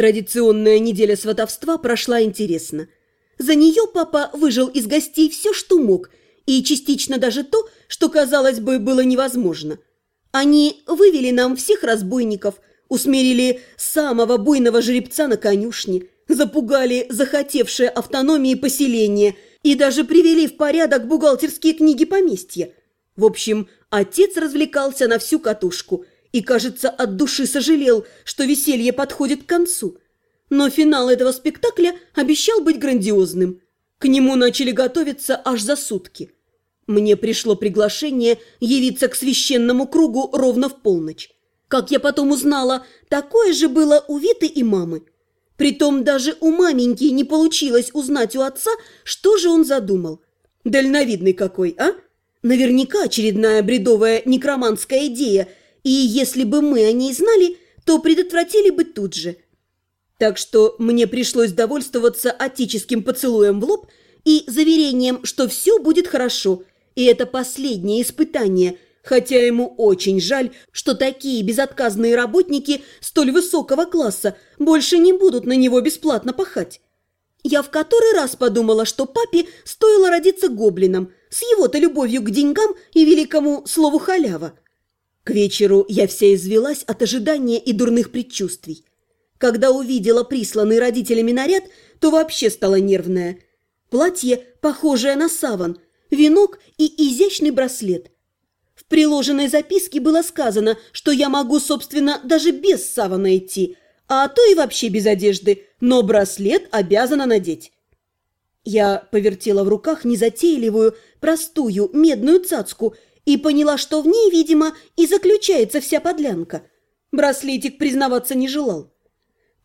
Традиционная неделя сватовства прошла интересно. За нее папа выжил из гостей все, что мог, и частично даже то, что, казалось бы, было невозможно. Они вывели нам всех разбойников, усмирили самого буйного жеребца на конюшне, запугали захотевшее автономии поселение и даже привели в порядок бухгалтерские книги поместья. В общем, отец развлекался на всю катушку и, кажется, от души сожалел, что веселье подходит к концу. Но финал этого спектакля обещал быть грандиозным. К нему начали готовиться аж за сутки. Мне пришло приглашение явиться к священному кругу ровно в полночь. Как я потом узнала, такое же было у Виты и мамы. Притом даже у маменьки не получилось узнать у отца, что же он задумал. Дальновидный какой, а? Наверняка очередная бредовая некроманская идея, и если бы мы о ней знали, то предотвратили бы тут же. Так что мне пришлось довольствоваться отеческим поцелуем в лоб и заверением, что все будет хорошо, и это последнее испытание – хотя ему очень жаль, что такие безотказные работники столь высокого класса больше не будут на него бесплатно пахать. Я в который раз подумала, что папе стоило родиться гоблином с его-то любовью к деньгам и великому слову халява. К вечеру я вся извелась от ожидания и дурных предчувствий. Когда увидела присланный родителями наряд, то вообще стала нервная. Платье, похожее на саван, венок и изящный браслет – в приложенной записке было сказано, что я могу, собственно, даже без савана идти, а то и вообще без одежды, но браслет обязана надеть. Я повертела в руках незатейливую, простую, медную цацку и поняла, что в ней, видимо, и заключается вся подлянка. Браслетик признаваться не желал.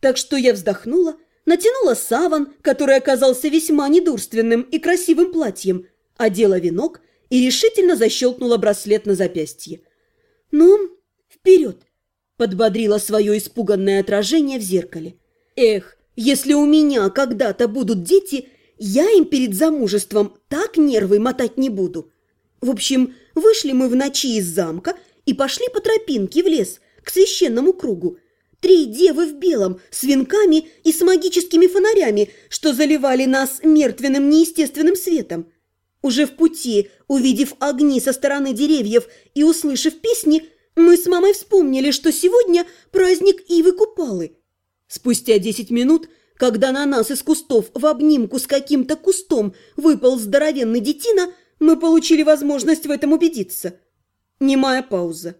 Так что я вздохнула, натянула саван, который оказался весьма недурственным и красивым платьем, одела венок и решительно защелкнула браслет на запястье. «Ну, вперед!» – подбодрила свое испуганное отражение в зеркале. «Эх, если у меня когда-то будут дети, я им перед замужеством так нервы мотать не буду». В общем, вышли мы в ночи из замка и пошли по тропинке в лес к священному кругу. Три девы в белом, с венками и с магическими фонарями, что заливали нас мертвенным неестественным светом. Уже в пути, увидев огни со стороны деревьев и услышав песни, мы с мамой вспомнили, что сегодня праздник Ивы Купалы. Спустя десять минут, когда на нас из кустов в обнимку с каким-то кустом выпал здоровенный детина, мы получили возможность в этом убедиться. Немая пауза.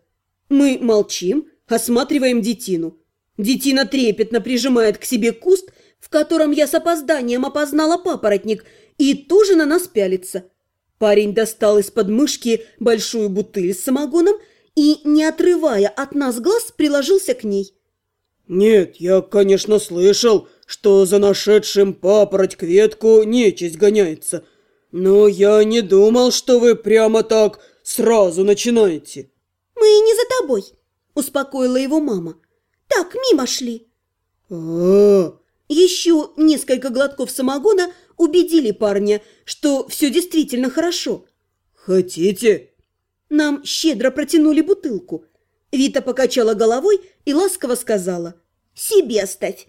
Мы молчим, осматриваем детину. Детина трепетно прижимает к себе куст, в котором я с опозданием опознала папоротник, и тоже на нас пялится. Парень достал из под мышки большую бутыль с самогоном и, не отрывая от нас глаз, приложился к ней. «Нет, я, конечно, слышал, что за нашедшим папороть к ветку нечисть гоняется, но я не думал, что вы прямо так сразу начинаете». «Мы не за тобой», – успокоила его мама. «Так, мимо шли». «А-а-а!» Еще несколько глотков самогона убедили парня, что все действительно хорошо. «Хотите?» Нам щедро протянули бутылку. Вита покачала головой и ласково сказала. «Себе оставь.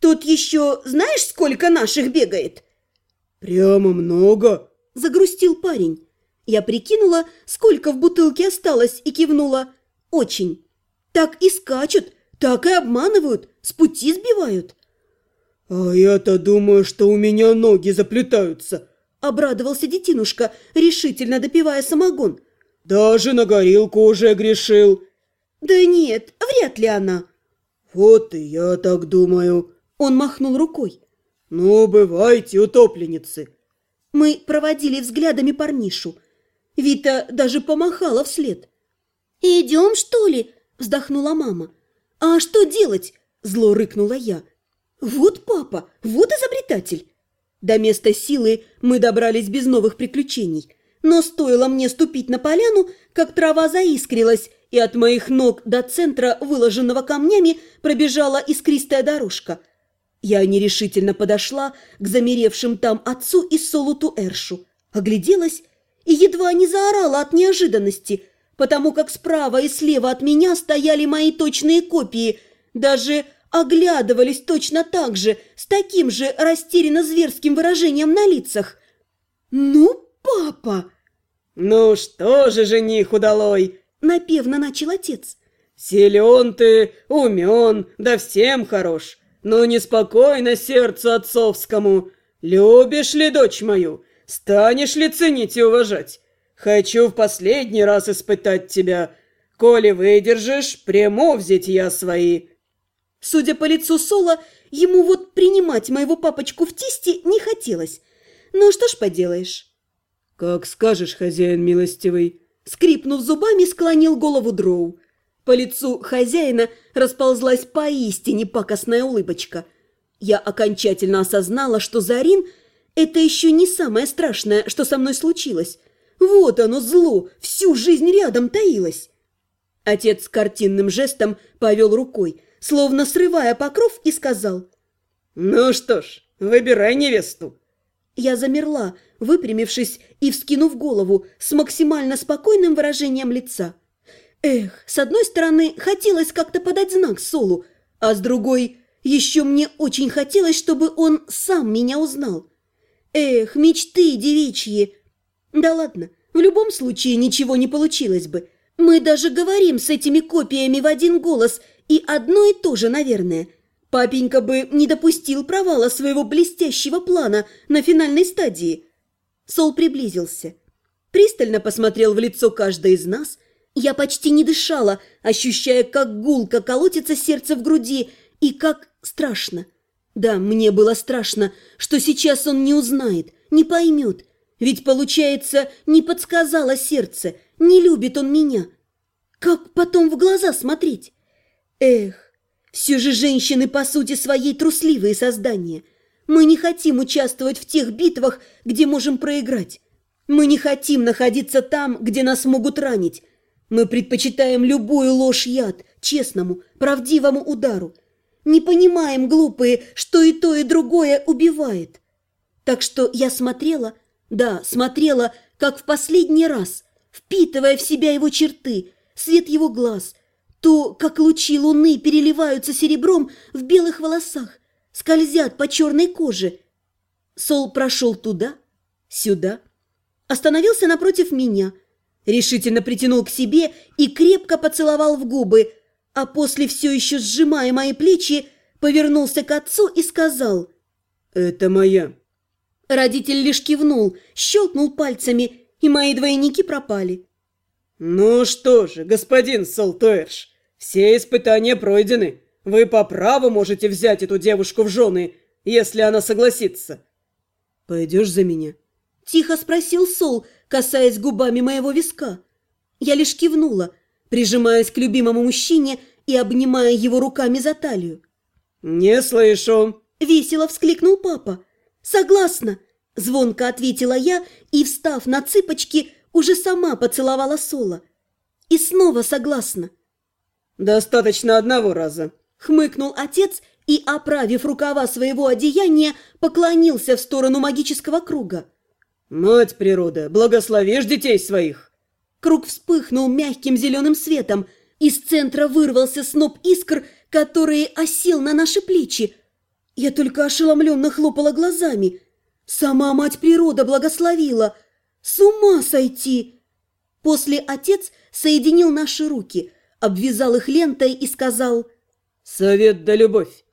Тут еще знаешь, сколько наших бегает?» «Прямо много?» – загрустил парень. Я прикинула, сколько в бутылке осталось, и кивнула. «Очень. Так и скачут, так и обманывают, с пути сбивают». «А я-то думаю, что у меня ноги заплетаются», – обрадовался детинушка, решительно допивая самогон. «Даже на горилку уже грешил». «Да нет, вряд ли она». «Вот и я так думаю». Он махнул рукой. «Ну, бывайте, утопленницы». Мы проводили взглядами парнишу. Вита даже помахала вслед. «Идем, что ли?» – вздохнула мама. «А что делать?» – зло рыкнула я. Вот папа, вот изобретатель. До места силы мы добрались без новых приключений. Но стоило мне ступить на поляну, как трава заискрилась, и от моих ног до центра, выложенного камнями, пробежала искристая дорожка. Я нерешительно подошла к замеревшим там отцу и Солуту Эршу, огляделась и едва не заорала от неожиданности, потому как справа и слева от меня стояли мои точные копии, даже оглядывались точно так же, с таким же растерянно-зверским выражением на лицах. «Ну, папа!» «Ну что же, жених удалой!» – напевно начал отец. «Силен ты, умен, да всем хорош, но неспокойно сердцу отцовскому. Любишь ли дочь мою? Станешь ли ценить и уважать? Хочу в последний раз испытать тебя. Коли выдержишь, приму взять я свои». Судя по лицу Сола, ему вот принимать моего папочку в тесте не хотелось. Ну что ж поделаешь. «Как скажешь, хозяин милостивый», — скрипнув зубами, склонил голову Дроу. По лицу хозяина расползлась поистине пакостная улыбочка. Я окончательно осознала, что Зарин — это еще не самое страшное, что со мной случилось. Вот оно, зло, всю жизнь рядом таилось. Отец картинным жестом повел рукой, словно срывая покров, и сказал. «Ну что ж, выбирай невесту». Я замерла, выпрямившись и вскинув голову с максимально спокойным выражением лица. Эх, с одной стороны, хотелось как-то подать знак Солу, а с другой, еще мне очень хотелось, чтобы он сам меня узнал. Эх, мечты девичьи! Да ладно, в любом случае ничего не получилось бы. Мы даже говорим с этими копиями в один голос, и одно и то же, наверное. Папенька бы не допустил провала своего блестящего плана на финальной стадии. Сол приблизился. Пристально посмотрел в лицо каждой из нас. Я почти не дышала, ощущая, как гулко колотится сердце в груди и как страшно. Да, мне было страшно, что сейчас он не узнает, не поймет. Ведь, получается, не подсказало сердце, не любит он меня. Как потом в глаза смотреть? Эх, все же женщины по сути своей трусливые создания – мы не хотим участвовать в тех битвах, где можем проиграть. Мы не хотим находиться там, где нас могут ранить. Мы предпочитаем любую ложь яд, честному, правдивому удару. Не понимаем, глупые, что и то, и другое убивает. Так что я смотрела, да, смотрела, как в последний раз, впитывая в себя его черты, свет его глаз, то, как лучи луны переливаются серебром в белых волосах, скользят по черной коже. Сол прошел туда, сюда, остановился напротив меня, решительно притянул к себе и крепко поцеловал в губы, а после, все еще сжимая мои плечи, повернулся к отцу и сказал «Это моя». Родитель лишь кивнул, щелкнул пальцами, и мои двойники пропали. «Ну что же, господин Солтуэрш, все испытания пройдены. Вы по праву можете взять эту девушку в жены, если она согласится. Пойдешь за меня? Тихо спросил Сол, касаясь губами моего виска. Я лишь кивнула, прижимаясь к любимому мужчине и обнимая его руками за талию. «Не слышу!» – весело вскликнул папа. «Согласна!» – звонко ответила я и, встав на цыпочки, уже сама поцеловала Сола. И снова согласна. «Достаточно одного раза», Хмыкнул отец и, оправив рукава своего одеяния, поклонился в сторону магического круга. «Мать природа, благословишь детей своих!» Круг вспыхнул мягким зеленым светом. Из центра вырвался сноп искр, который осел на наши плечи. Я только ошеломленно хлопала глазами. Сама мать природа благословила. С ума сойти! После отец соединил наши руки, обвязал их лентой и сказал – «Совет да любовь!»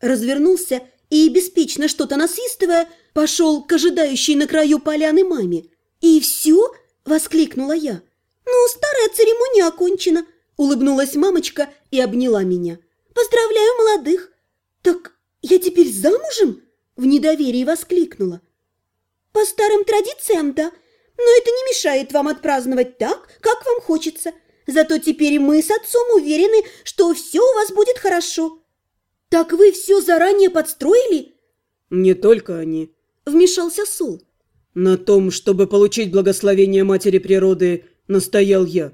Развернулся и, беспечно что-то насвистывая, пошел к ожидающей на краю поляны маме. «И все?» – воскликнула я. «Ну, старая церемония окончена!» – улыбнулась мамочка и обняла меня. «Поздравляю молодых!» «Так я теперь замужем?» – в недоверии воскликнула. «По старым традициям, да, но это не мешает вам отпраздновать так, как вам хочется. Зато теперь мы с отцом уверены, что все у вас будет хорошо. Так вы все заранее подстроили? Не только они. Вмешался Сул. На том, чтобы получить благословение матери природы, настоял я.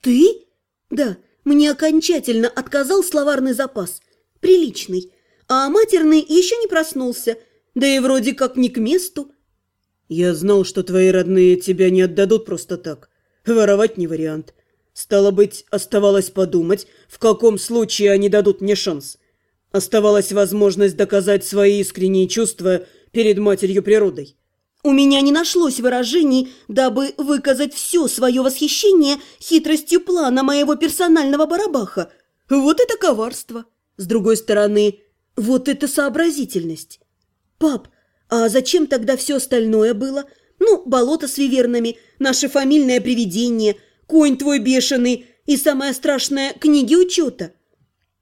Ты? Да, мне окончательно отказал словарный запас. Приличный. А матерный еще не проснулся. Да и вроде как не к месту. Я знал, что твои родные тебя не отдадут просто так. Воровать не вариант. Стало быть, оставалось подумать, в каком случае они дадут мне шанс. Оставалась возможность доказать свои искренние чувства перед матерью природой. У меня не нашлось выражений, дабы выказать все свое восхищение хитростью плана моего персонального барабаха. Вот это коварство. С другой стороны, вот это сообразительность. Пап, а зачем тогда все остальное было? Ну, болото с вивернами, наше фамильное привидение, конь твой бешеный и, самое страшное, книги учета.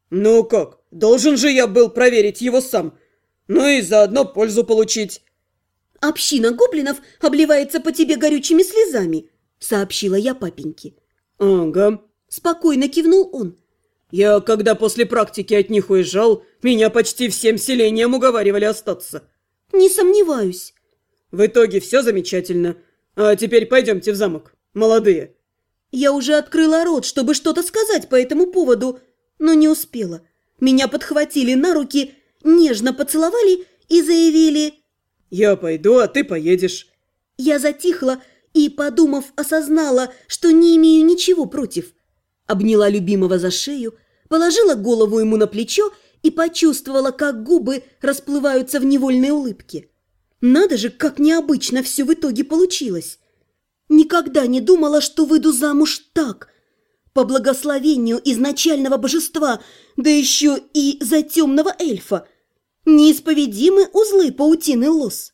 Ну как, должен же я был проверить его сам. Ну и заодно пользу получить. «Община гоблинов обливается по тебе горючими слезами», — сообщила я папеньке. «Ага», — спокойно кивнул он. «Я, когда после практики от них уезжал, меня почти всем селением уговаривали остаться». «Не сомневаюсь». «В итоге все замечательно. А теперь пойдемте в замок, молодые». Я уже открыла рот, чтобы что-то сказать по этому поводу, но не успела. Меня подхватили на руки, нежно поцеловали и заявили «Я пойду, а ты поедешь». Я затихла и, подумав, осознала, что не имею ничего против. Обняла любимого за шею, положила голову ему на плечо и почувствовала, как губы расплываются в невольной улыбке. Надо же, как необычно все в итоге получилось. Никогда не думала, что выйду замуж так. По благословению изначального божества, да еще и за темного эльфа – Неисповедимы узлы паутины лос.